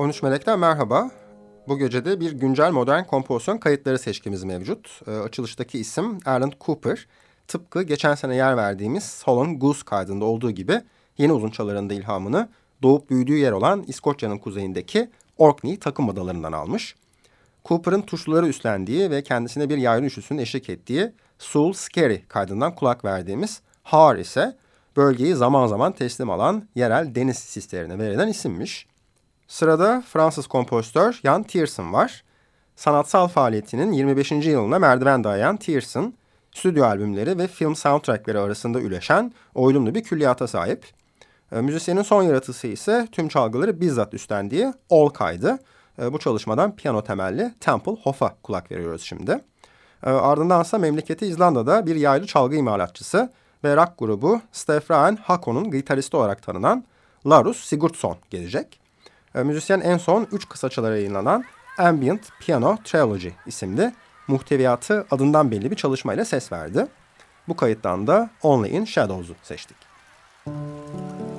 13 Melek'ten merhaba. Bu gece de bir güncel modern kompozisyon kayıtları seçkimiz mevcut. E, açılıştaki isim Alan Cooper. Tıpkı geçen sene yer verdiğimiz Solon Goose kaydında olduğu gibi yeni uzun ilhamını doğup büyüdüğü yer olan İskoçya'nın kuzeyindeki Orkney takım adalarından almış. Cooper'ın tuşları üstlendiği ve kendisine bir yaylı üçlüsünün eşlik ettiği Soul Scary kaydından kulak verdiğimiz Har ise bölgeyi zaman zaman teslim alan yerel deniz sislerine verilen isimmiş. Sırada Fransız kompozitör Jan Tiersen var. Sanatsal faaliyetinin 25. yılına merdiven dayayan Tiersen, stüdyo albümleri ve film soundtrackleri arasında üleşen oylumlu bir külliyata sahip. E, müzisyenin son yaratısı ise tüm çalgıları bizzat üstlendiği All kaydı. E, bu çalışmadan piyano temelli Temple Hoff'a kulak veriyoruz şimdi. E, ardındansa memleketi İzlanda'da bir yaylı çalgı imalatçısı ve rock grubu Stefraen Hakon'un gitaristi olarak tanınan Larus Sigurdsson gelecek. E, müzisyen en son 3 kısaçalara yayınlanan Ambient Piano Trilogy isimli muhteviyatı adından belli bir çalışmayla ses verdi. Bu kayıttan da Only in Shadows'u seçtik. Müzik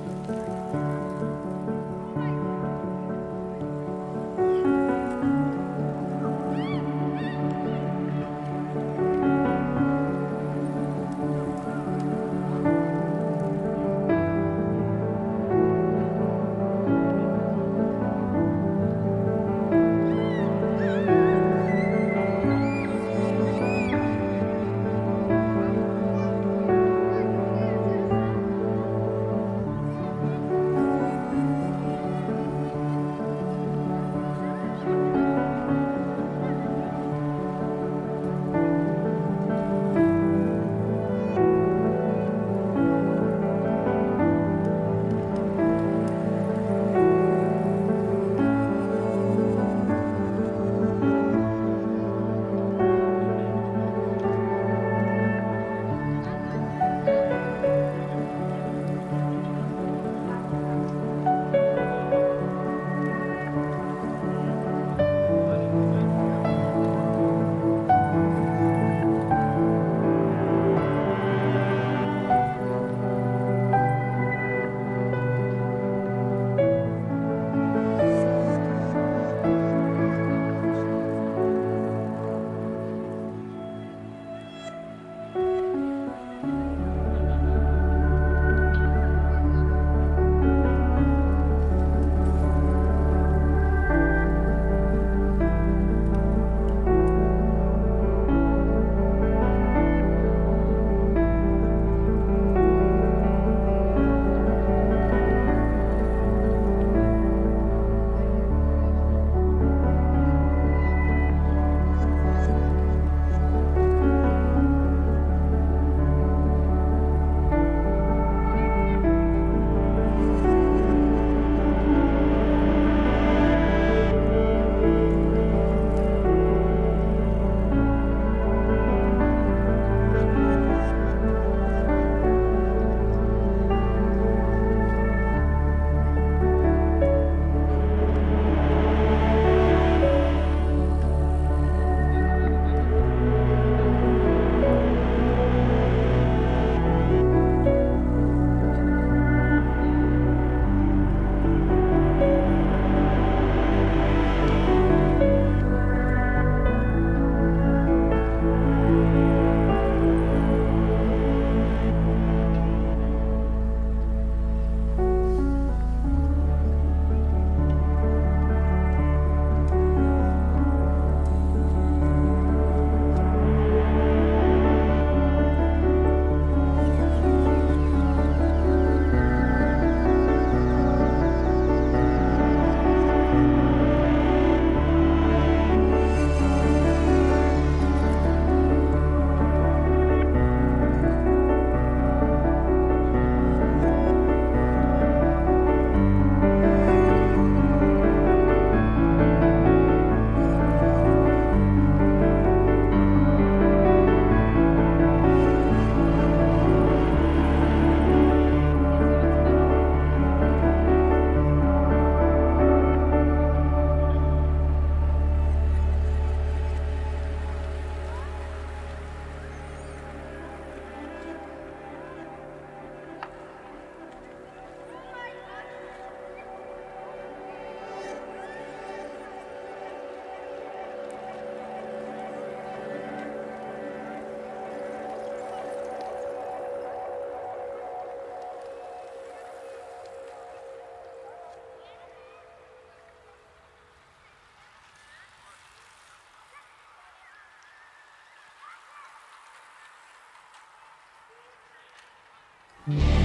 Yeah.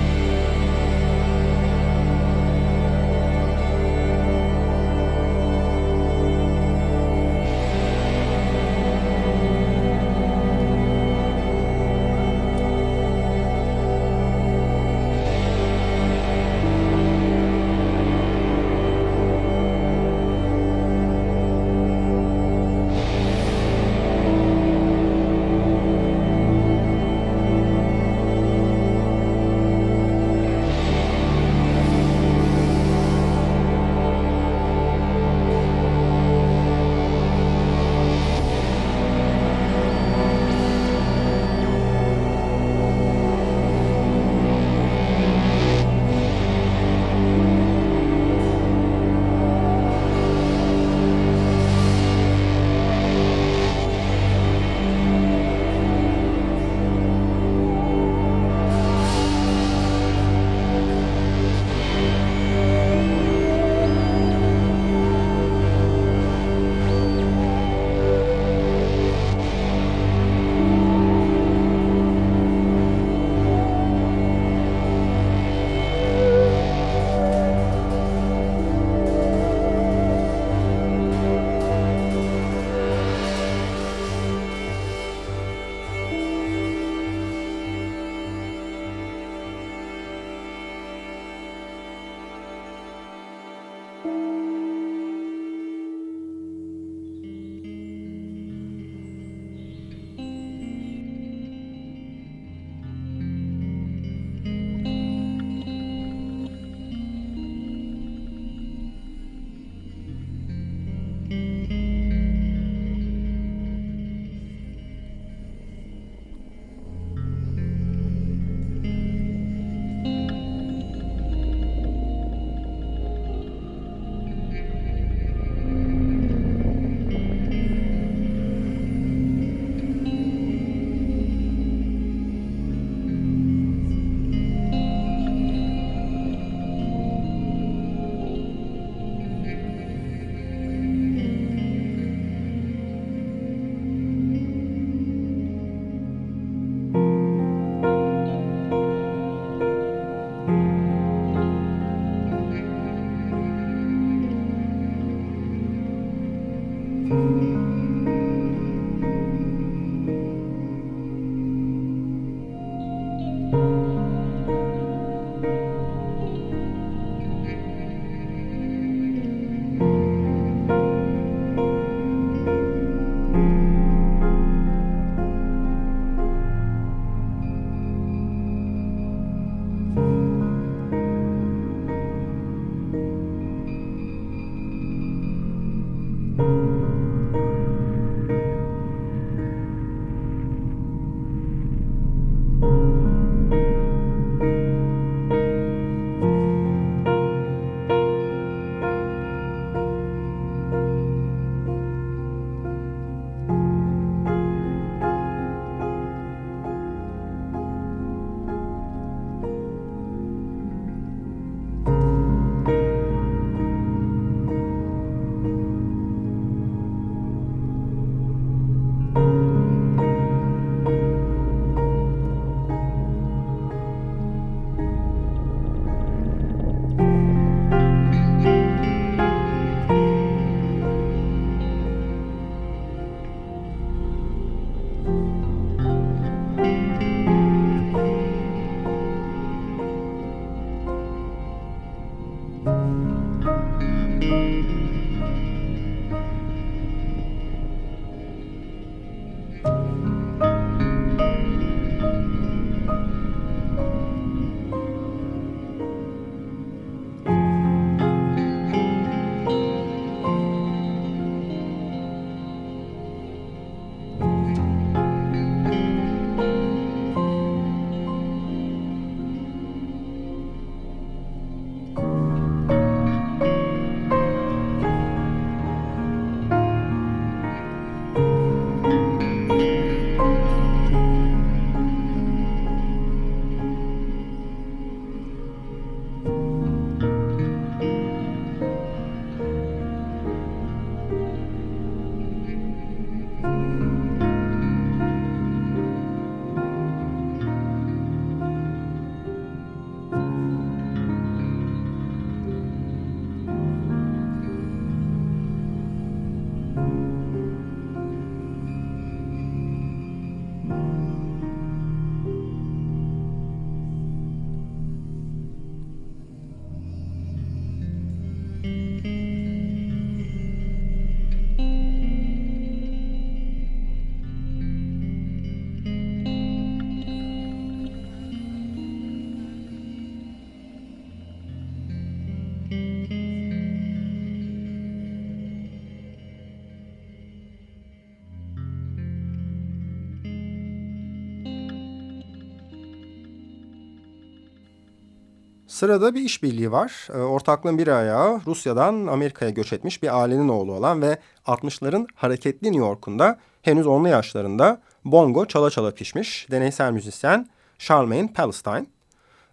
Sırada bir işbirliği var. E, ortaklığın bir ayağı Rusya'dan Amerika'ya göç etmiş bir ailenin oğlu olan ve 60'ların hareketli New York'unda henüz onlu yaşlarında bongo çala çala pişmiş deneysel müzisyen Charlemagne Palestine.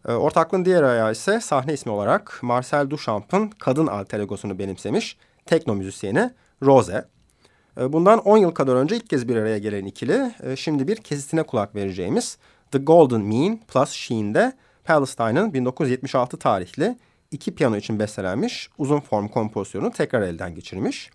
E, ortaklığın diğer ayağı ise sahne ismi olarak Marcel Duchamp'ın kadın alter egosunu benimsemiş tekno müzisyeni Rose. E, bundan 10 yıl kadar önce ilk kez bir araya gelen ikili e, şimdi bir kesitine kulak vereceğimiz The Golden Mean plus Sheen'de Palestine'ın 1976 tarihli iki piyano için bestelenmiş uzun form kompozisyonu tekrar elden geçirmiş.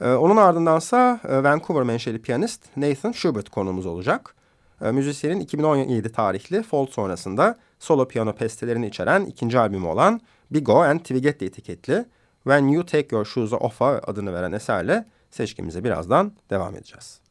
Ee, onun ardındansa e, Vancouver menşeli piyanist Nathan Schubert konumuz olacak. Ee, müzisyenin 2017 tarihli Fold sonrasında solo piyano pestelerini içeren ikinci albümü olan Bigo and Twiget etiketli When You Take Your Shoes Off'a adını veren eserle seçkimize birazdan devam edeceğiz.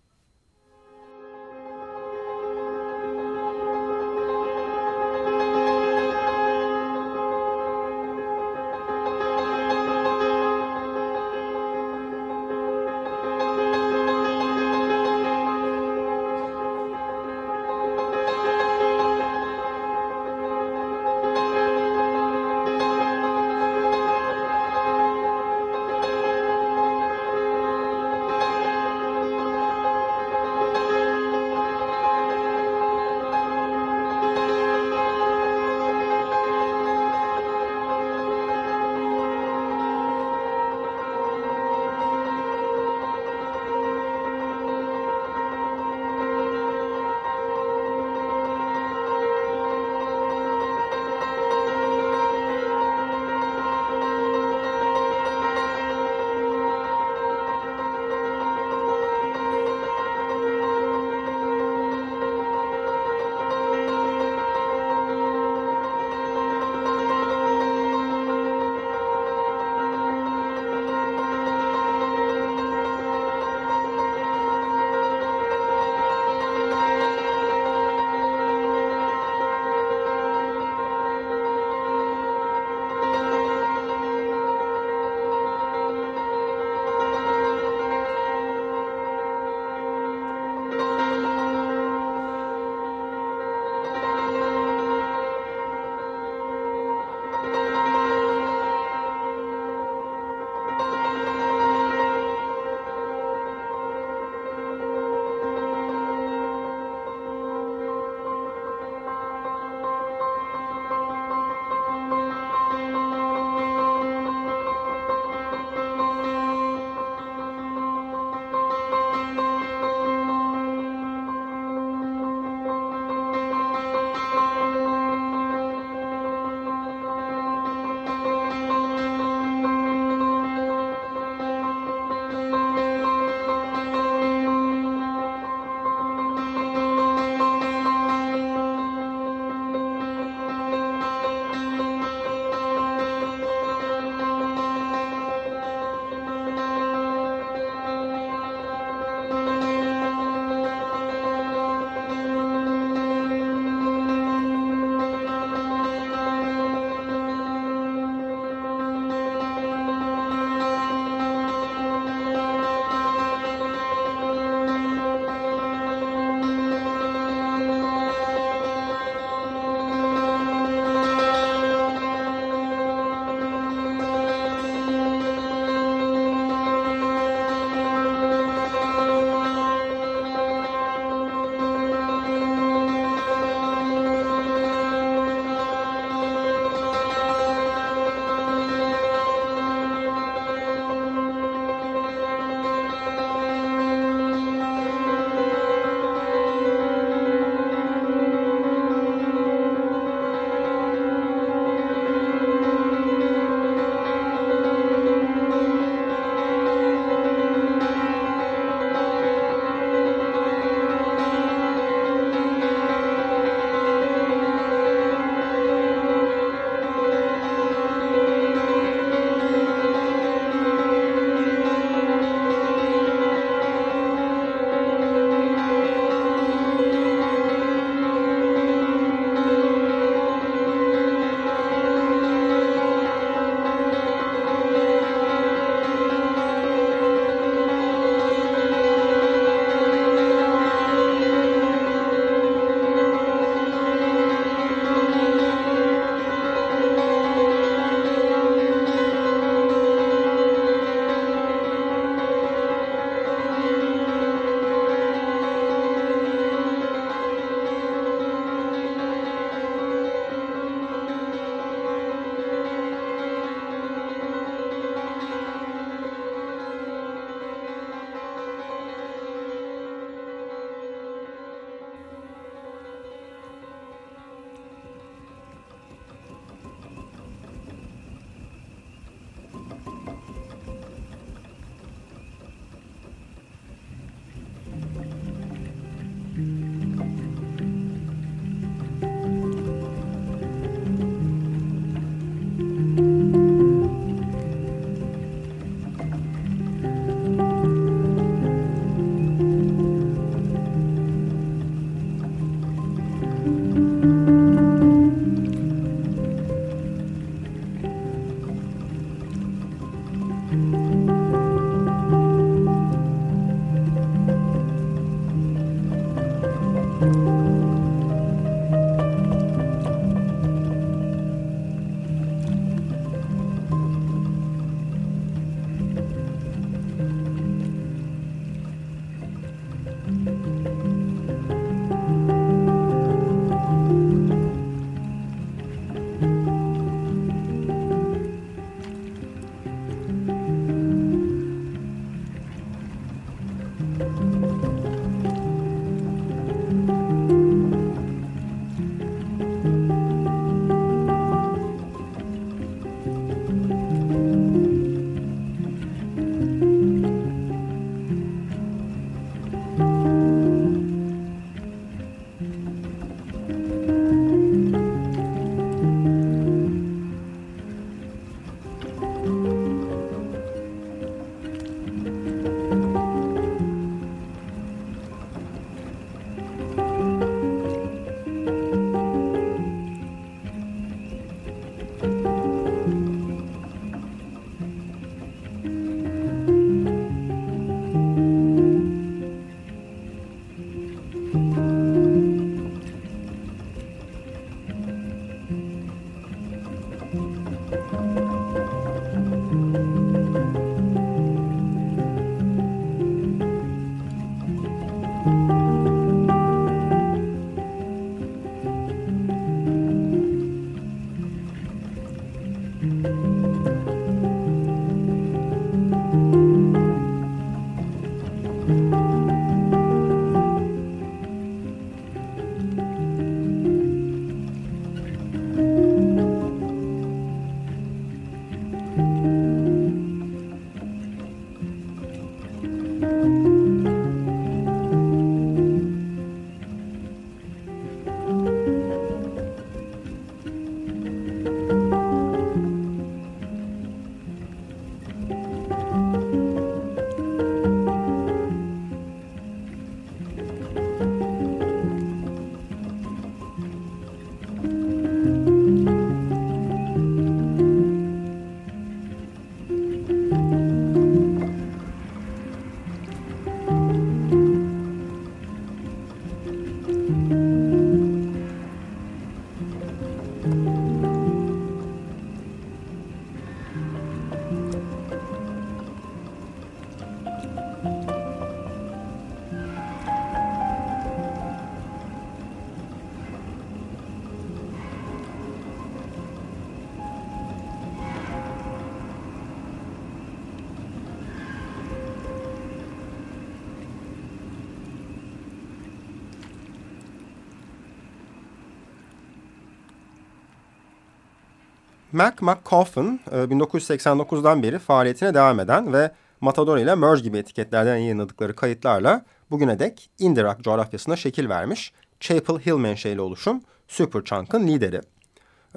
Mac McCoffin 1989'dan e, beri faaliyetine devam eden ve Matador ile Merge gibi etiketlerden yayınladıkları kayıtlarla bugüne dek indie rock coğrafyasına şekil vermiş Chapel Hill menşeli oluşum Superchunk'ın lideri.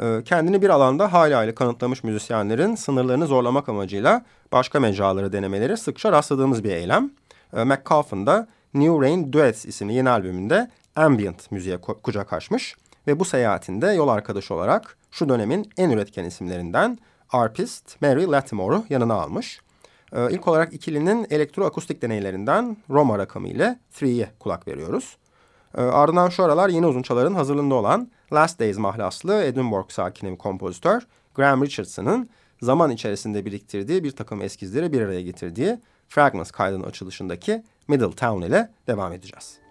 E, kendini bir alanda hayli hayli kanıtlamış müzisyenlerin sınırlarını zorlamak amacıyla başka mecraları denemeleri sıkça rastladığımız bir eylem. E, McCoffin da New Rain Duets isimli yeni albümünde ambient müziğe kucak açmış ve bu seyahatinde yol arkadaşı olarak şu dönemin en üretken isimlerinden arpist Mary Latimore'u yanına almış. Ee, ilk olarak ikilinin elektroakustik deneylerinden Roma rakamı ile Three'ye kulak veriyoruz. Ee, ardından şu aralar yeni uzunçaların hazırlığında olan Last Days mahlaslı Edinburgh sakini kompozitör Graham Richardson'ın zaman içerisinde biriktirdiği bir takım eskizleri bir araya getirdiği Fragments kaydının açılışındaki Middletown ile devam edeceğiz.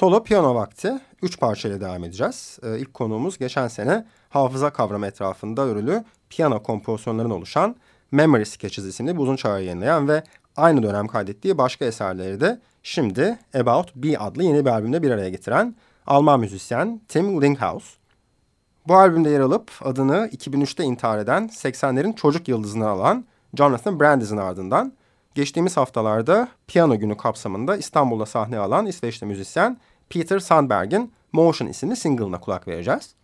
Solo piyano vakti. Üç parçayla devam edeceğiz. Ee, ilk konuğumuz geçen sene hafıza kavramı etrafında örülü piyano kompozisyonlarından oluşan Memory Sketches isimli bir uzun çağrı yayınlayan ve aynı dönem kaydettiği başka eserleri de şimdi About B adlı yeni bir albümde bir araya getiren Alman müzisyen Tim Linkhaus. Bu albümde yer alıp adını 2003'te intihar eden 80'lerin çocuk yıldızını alan Jonathan Brandis'in ardından geçtiğimiz haftalarda piyano günü kapsamında İstanbul'da sahne alan İsveçli müzisyen Peter Sandberg'in Motion isimli single'ına kulak vereceğiz.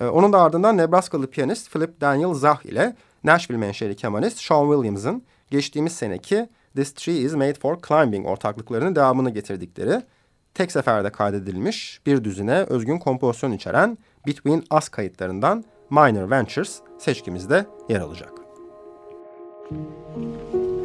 Ee, onun da ardından Nebraskalı piyanist Philip Daniel Zah ile Nashville menşeli kemanist Sean Williams'ın geçtiğimiz seneki This Tree is Made for Climbing ortaklıklarının devamını getirdikleri tek seferde kaydedilmiş bir düzine özgün kompozisyon içeren Between Us kayıtlarından Minor Ventures seçkimizde yer alacak. Müzik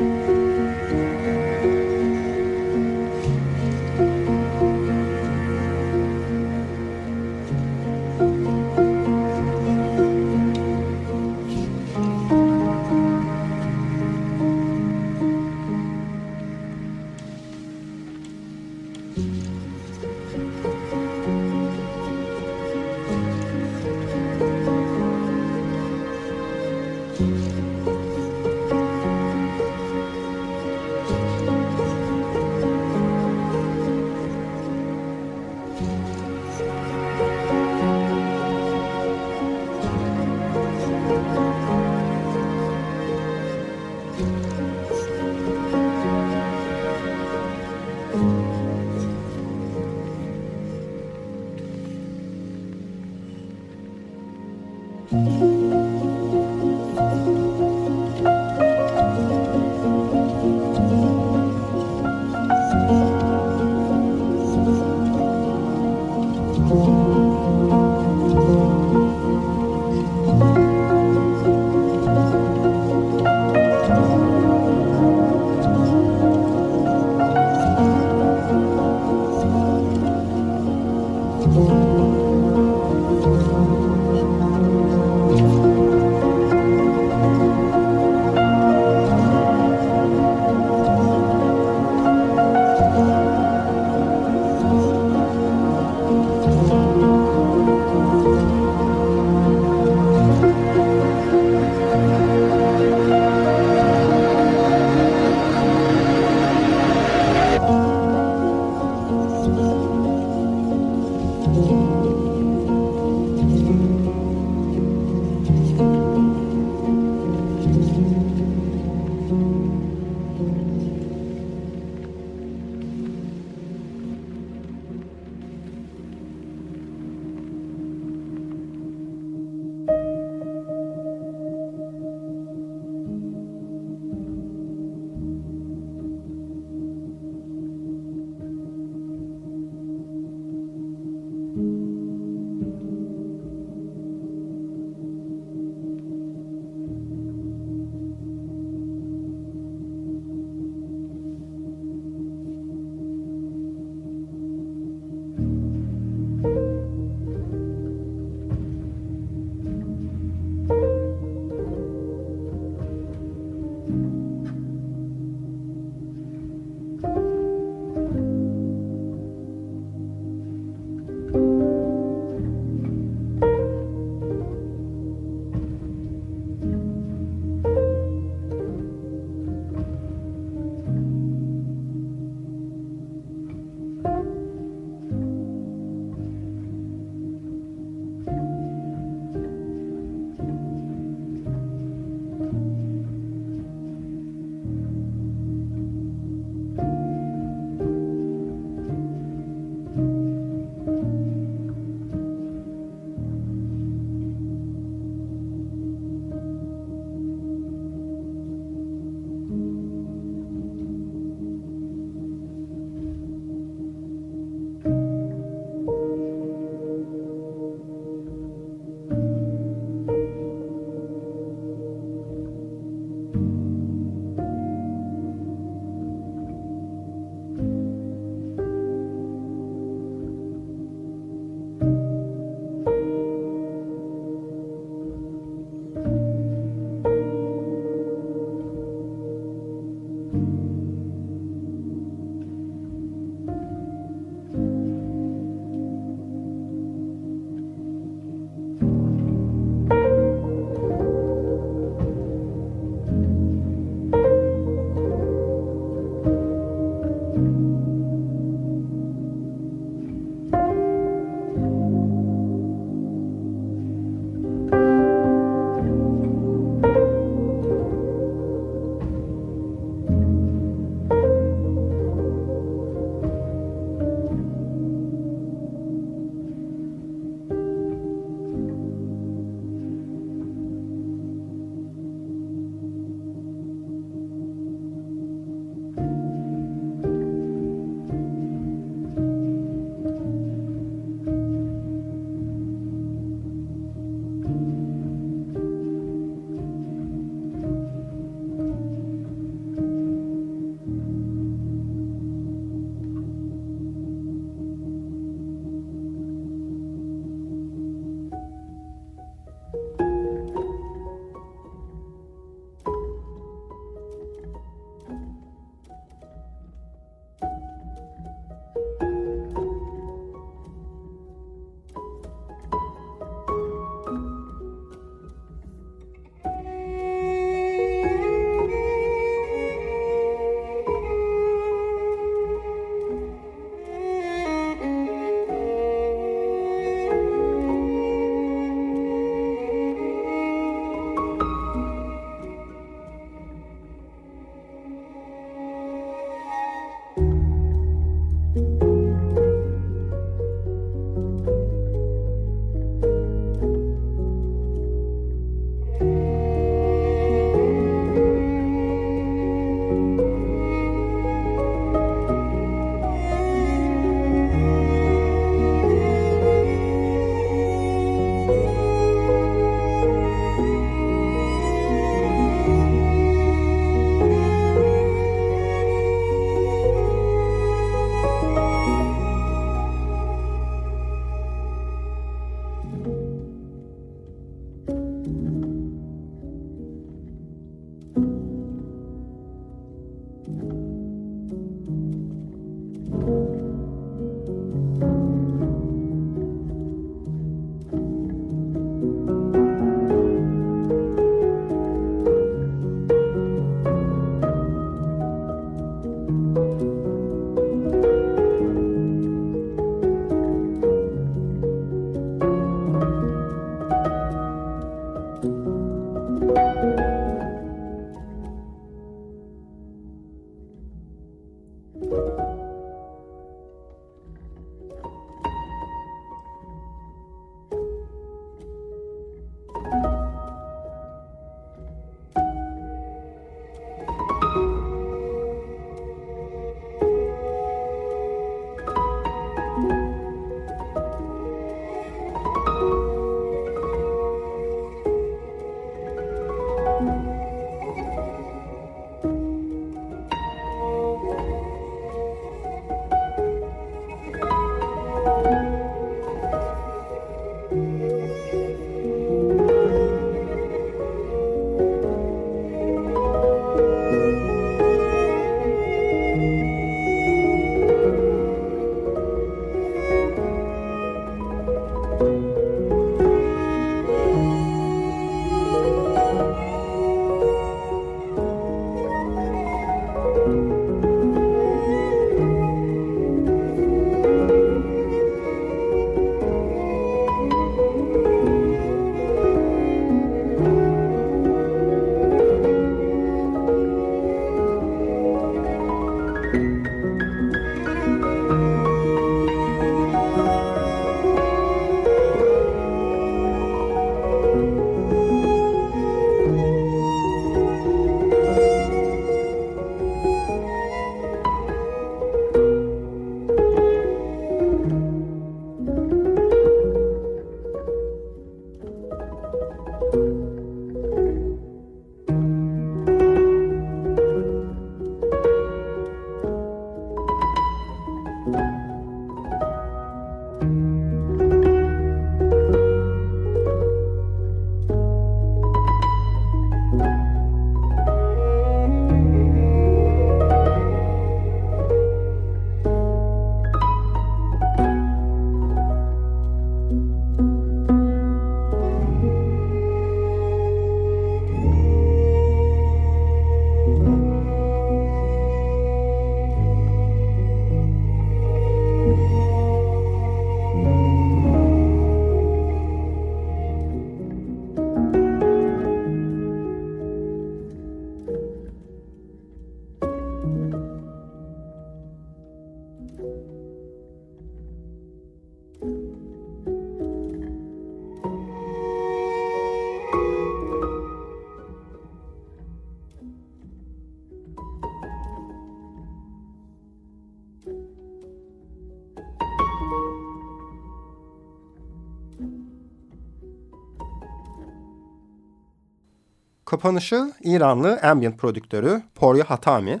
Kapanışı İranlı ambient prodüktörü Porya Hatami,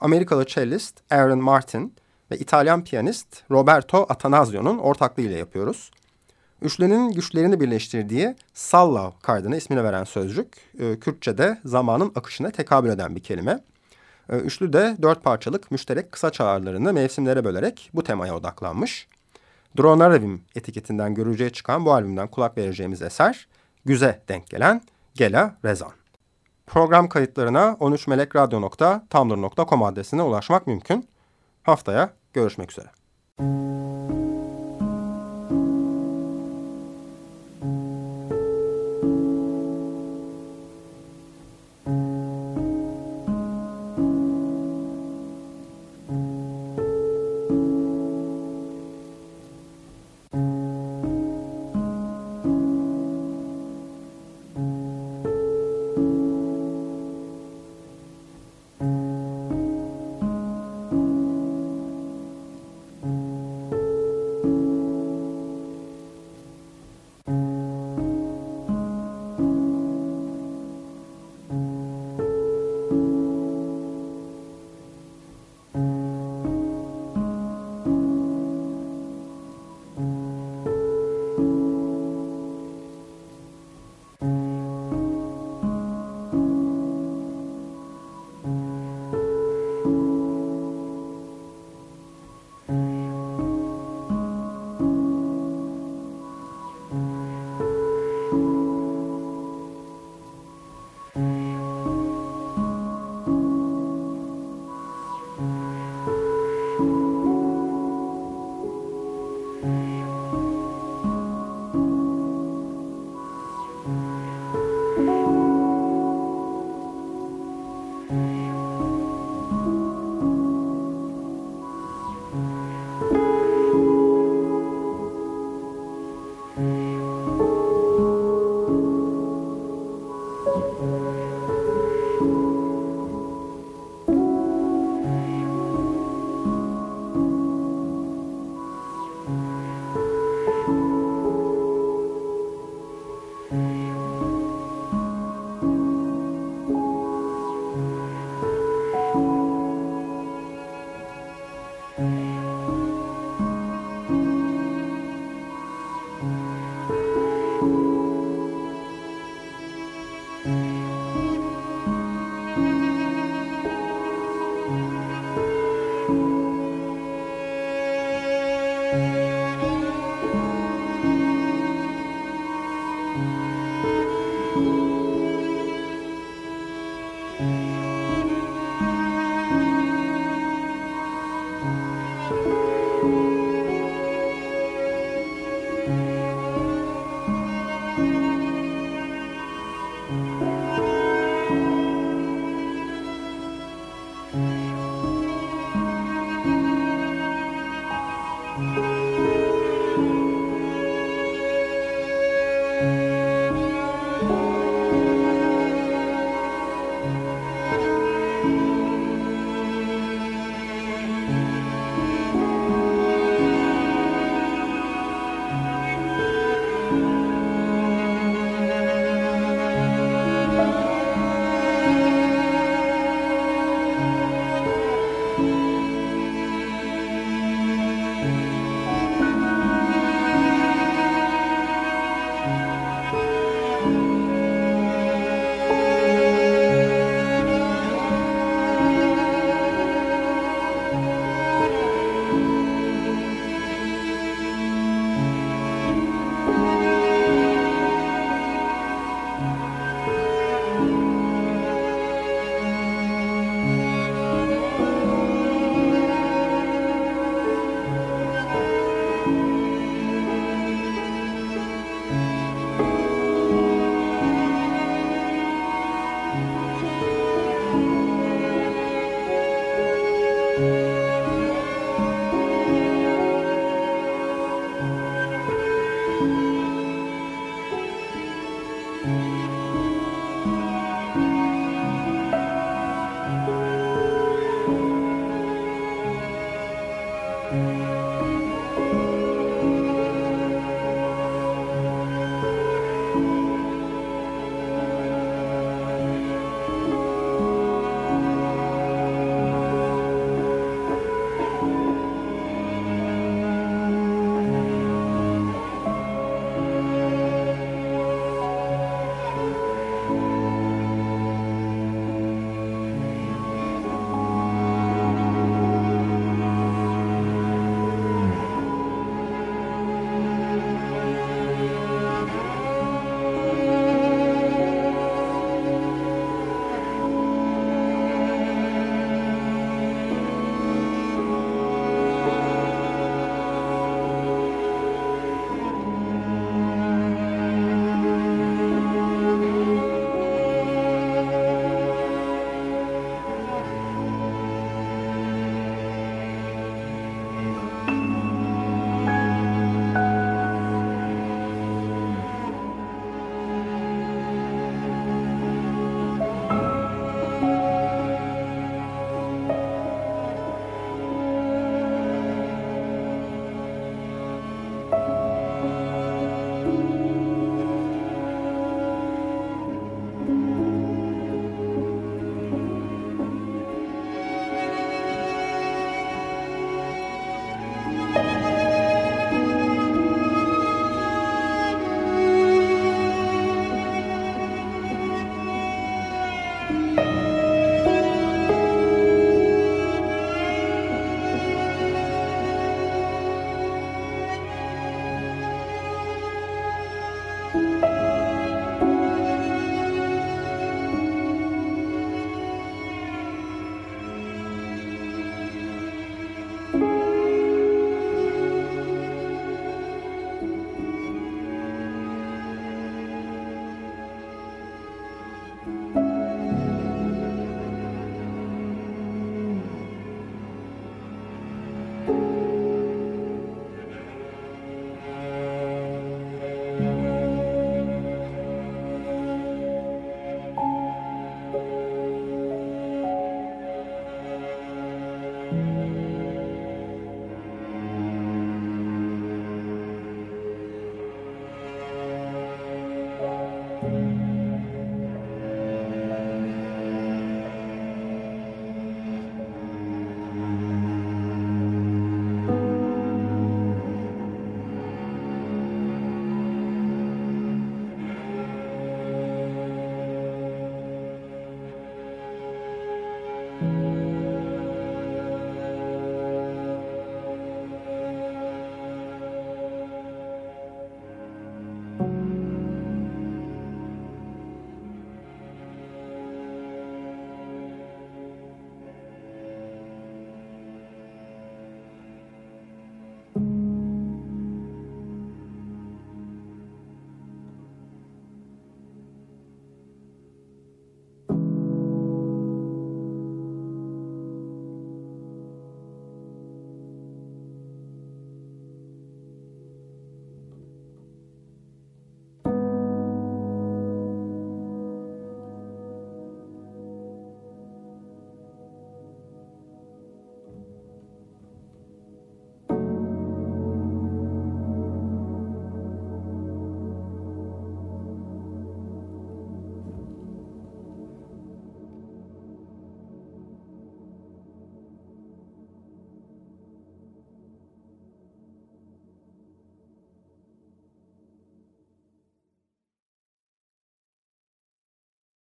Amerikalı cellist Aaron Martin ve İtalyan piyanist Roberto Atanasio'nun ortaklığıyla yapıyoruz. Üçlünün güçlerini birleştirdiği Sallav kaydına ismini veren sözcük, e, Kürtçe'de zamanın akışına tekabül eden bir kelime. E, üçlü de dört parçalık müşterek kısa çağrılarını mevsimlere bölerek bu temaya odaklanmış. Dronarevim etiketinden görücüye çıkan bu albümden kulak vereceğimiz eser, güze denk gelen Gela Rezan. Program kayıtlarına 13melekradyo.tumblr.com adresine ulaşmak mümkün. Haftaya görüşmek üzere.